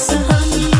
I'll.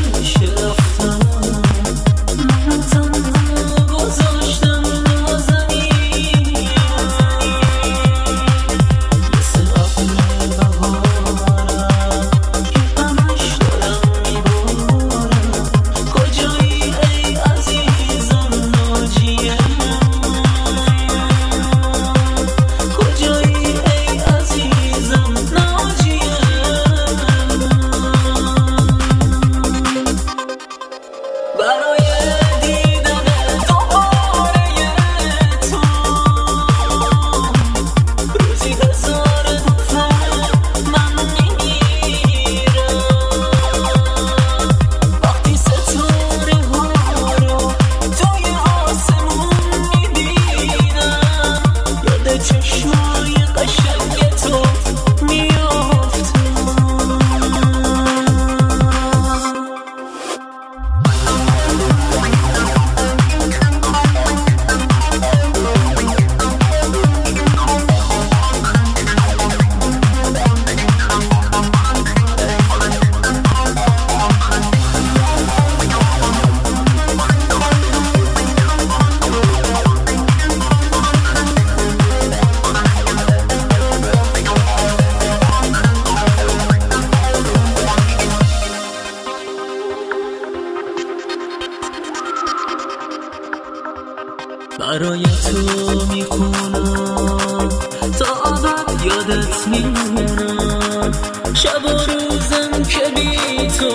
برای تو می‌خونم تا آبد یادت میمونم. شب و روزم که بی تو